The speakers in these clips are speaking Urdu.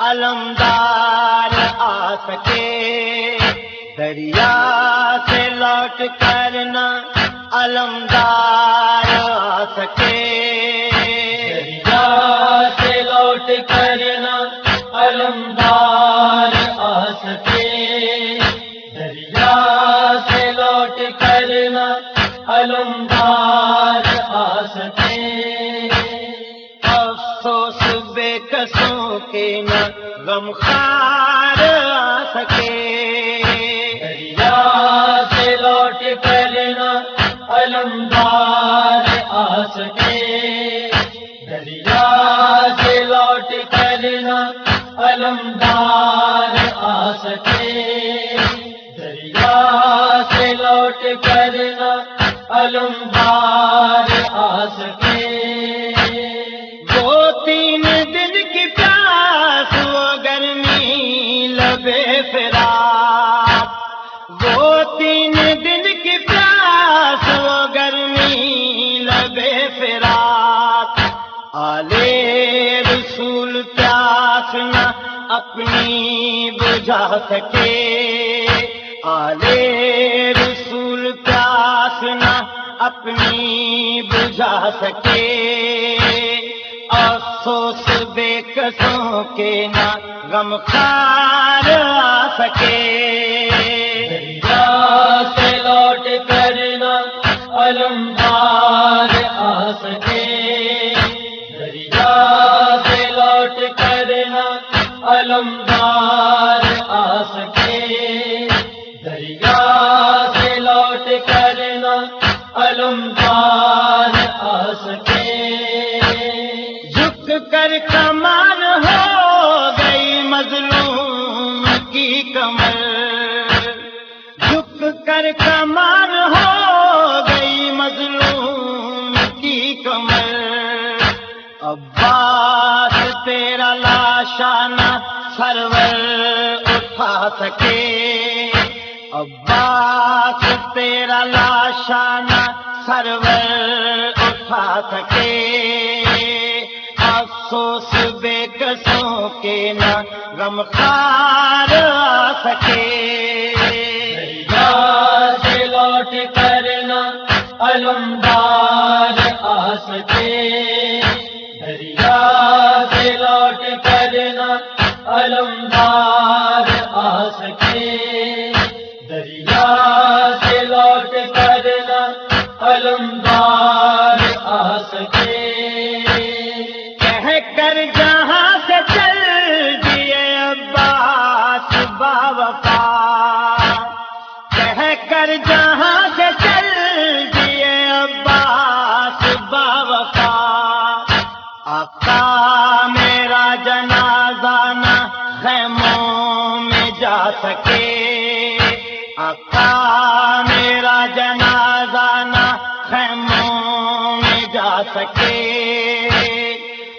علمدار آ سکے۔ دریا سے لوٹ کر نہ علمدار آ سکے۔ دریا سے لوٹ کر نہ علمدار آ سکے۔ علمدار آ سکے افسوس بے کسوں کے نہ غم خار آ سکے۔ دریا سے لوٹ کر نہ علمدار آ سکے۔ دریا سے لوٹ کر نہ علمدار آ سکے۔ دریا سے لوٹ کر نہ علمدار آ سکے وہ تین دن کی پیاس وہ گرمی لبے فرات وہ تین دن کی پیاس وہ گرمی لبے فرات آلے رسول پیاس نہ اپنی بجھا سکے۔ آلے رسول اپنی بجھا سکے۔ افسوس بے کسوں کے نہ غم خار آ سکے۔ سے لوٹ کر نہ آ سکے۔ دریا سے لوٹ کر نہ کمال ہو گئی مظلوم کی کمر۔ جھک کر کمال ہو گئی مظلوم کی کمر۔ عباس تیرا لاشانہ سرور اٹھا سکے۔ عباس تیرا لاشانہ سرور اٹھا سکے۔ افسوس بے کسوں کے نہ غم خار آ سکے۔ سے لوٹ کر نہ علمدار آ سکے۔ دریا سے لوٹ کر نہ علمدار آ سکے۔ دریا سے لوٹ کر نہ علمدار آ سکے۔ خیموں میں جا سکے۔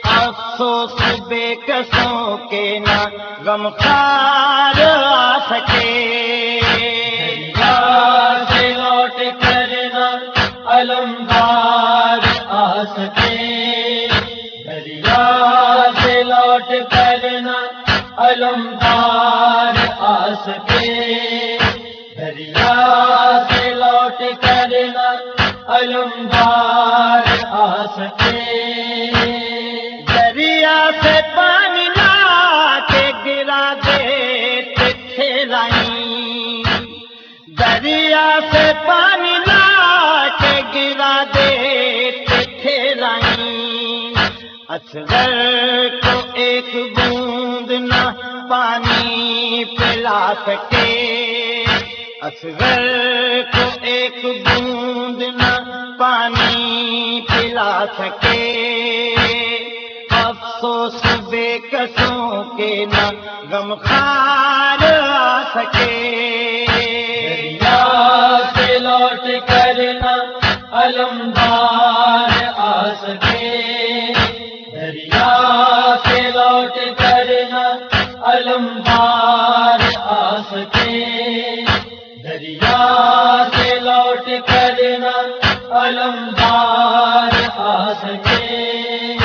افسوس بے کسوں کے نہ غم خار آ سکے۔ سے لوٹ کر نہ علمدار آ سکے۔ علمدار آ سکے۔ دریا سے پانی لا کے گرا دے کھیلائی دریا سے پانی لا کے گرا دے کھیلائی اصغر کو ایک بوند نہ پانی پلا سکے۔ اصغر پانی پلا سکے۔ افسوس بے کسوں کے نہ غم خار آ سکے۔ سے لوٹ کر نہ علمدار آ سکے۔ دریا سے لوٹ کر نہ علمدار آ سکے۔ دریا سے لوٹ کرنا علمدار آ سکے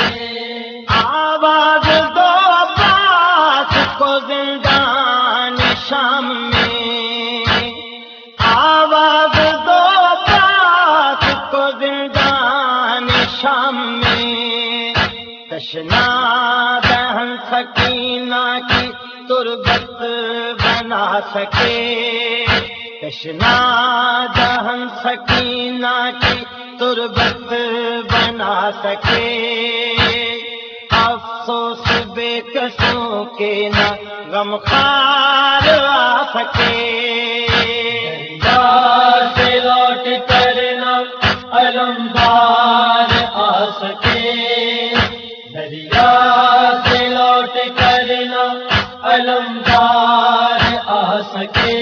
آواز دو عباس کو زندان شام میں۔ آواز دو عباس کو زندان شام میں۔ تشنا دہن سکینہ کی تربت بنا سکے۔ تشنا دہن سکینہ کی تربت بنا سکے۔ افسوس بے کسوں کے نہ غم خار آ سکے۔ سے لوٹ کرنا علمدار آ سکے۔ دریا سے لوٹ کرنا علمدار آ سکے۔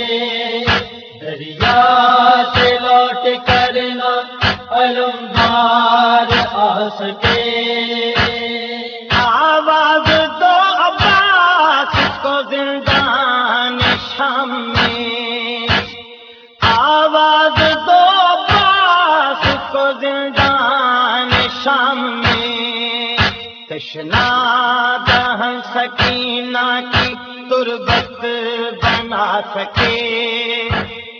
میں آواز دو عباس کو زندان شام میں تشنا دہن سکینہ کی تربت بنا سکے۔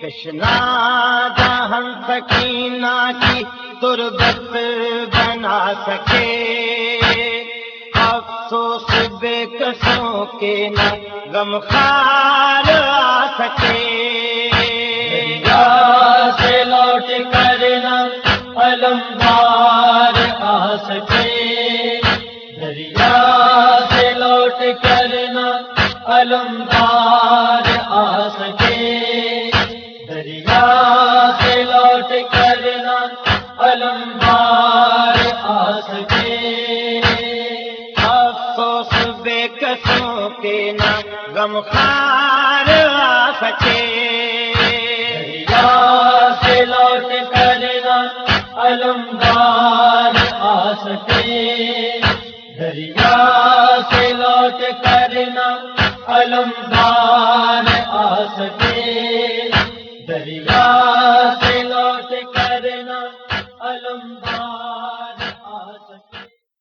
تشنا دہن سکینہ کی تربت بنا سکے۔ افسوس بے کسوں کے نہ غم خار آ سکے۔ سے لوٹ کر نہ علم بار آ سکے۔ دریا سے لوٹ کر نہ علم بار آ سکے۔ بے کسوں کے نہ غم خار آ سکے سے لوٹ کرنا علمدار آ سکے دریا سے لوٹ کرنا علمدار آ سکے